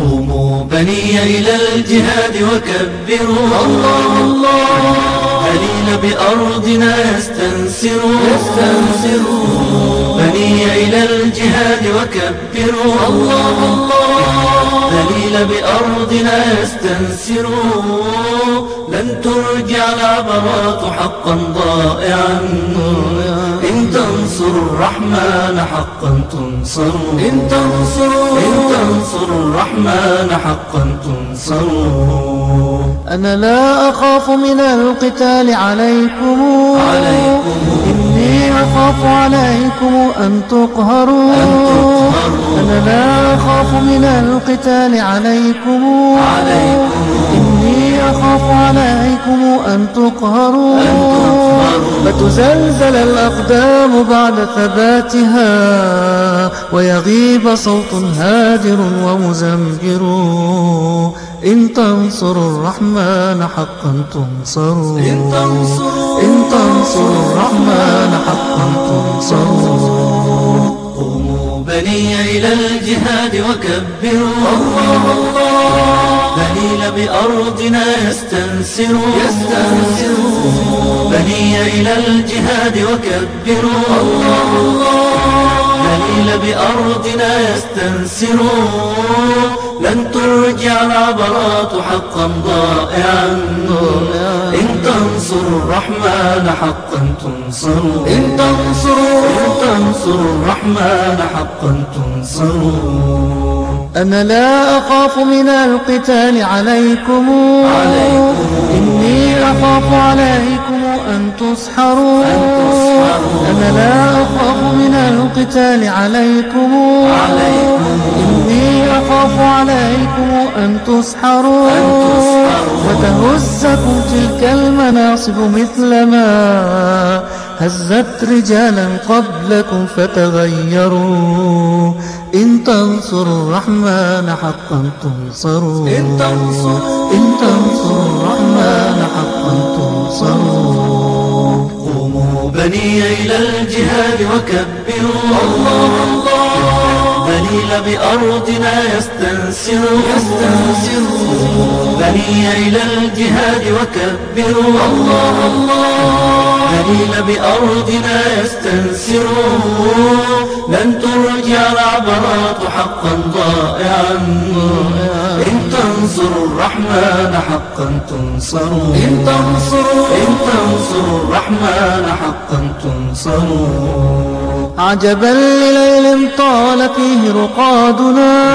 قوموا بني إلى الجهاد وكبروا. الله الله. دليل بأرضنا يستنسروا يستنسروا بني إلى الجهاد وكبروا. الله الله. دليل بأرضنا يستنسروا لن ترجع العبرات حقا ضائعا. إن تنصروا الرحمن حقا تنصروا. إن تنصروا. إن تنصروا. الرحمن حقا تنصروا أنا لا أخاف من القتال عليكم. عليكم. إني أخاف عليكم أن تقهروا. أن تقهروا. أنا لا أخاف من القتال عليكم. عليكم. أخاف عليكم أن تقهروا. فتزلزل الأقدام بعد ثباتها ويغيب صوت هادر ومزمجر إن تنصروا الرحمن حقا تنصروا. إن تنصروا. إن تنصروا الرحمن حقا تنصروا. قوموا بني إلى الجهاد وكبروا. الله الله. دليل بأرضنا يستنسروا يستنسروا بني إلى الجهاد وكبروا. الله. دليل بأرضنا يستنسروا لن ترجع العبرات حقا ضائعا. إن تنصروا الرحمن حقا تنصروا إن تنصروا. إن تنصروا الرحمن حقا تنصروا أنا لا أخاف من القتال عليكم عليكم. إني أخاف عليكم أن تسحروا أن تسحروا. أنا لا أخاف من القتال عليكم عليكم. إني أخاف عليكم أن تسحروا أن تسحروا. وتهزكم تلك المناصب مثلما هزت رجالا قبلكم فتغيروا. إن تنصروا الرحمن حقا تنصروا. إن تنصروا. إن تنصروا الرحمن حقا تنصروا. قوموا بني إلى الجهاد وكبروا. الله الله. دليل بأرضنا يستنسروا يستنسروا بني إلى الجهاد وكبروا. الله الله دليل بأرضنا يستنسروا لن ترجع العبرات حقا ضائعا. إن تنصروا الرحمن حقا تنصروا إن تنصروا إن تنصروا الرحمن حقا تنصروا عجبا لليل طال فيه رقادنا.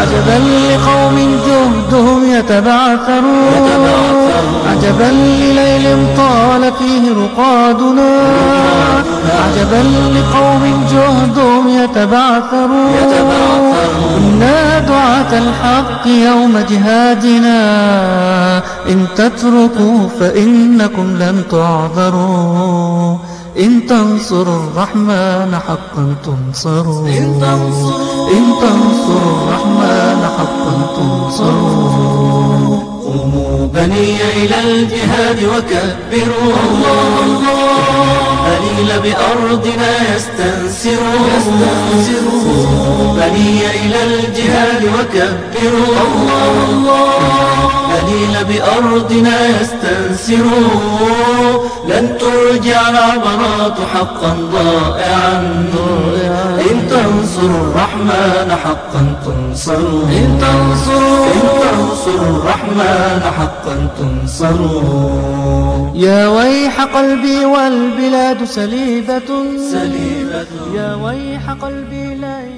عجبا لقوم جهدهم يتبعثرون. عجبا لليل طال فيه رقادنا. عجبا لقوم جهدهم يتبعثرون. إنا دعاة الحق يوم جهادنا. إن تتركوا فإنكم لن تعذروا. إن تنصروا الرحمن حقا تنصروا. إن تنصروا. تنصروا الرحمن حقا تنصروا. قوموا بني إلى الجهاد وكبروا. الله الله. دليل بأرضنا يستنسروا يستنسروا بني إلى الجهاد وكبروا الله الله. دليل بأرضنا يستنسروا لن ترجع العبرات حقا ضائعا. إن تنصروا الرحمن حقا تنصروا إن تنصروا إن تنصروا الرحمن حقا تنصروا يا ويح قلبي والبلاد سليبة. سليبة. يا ويح قلبي لا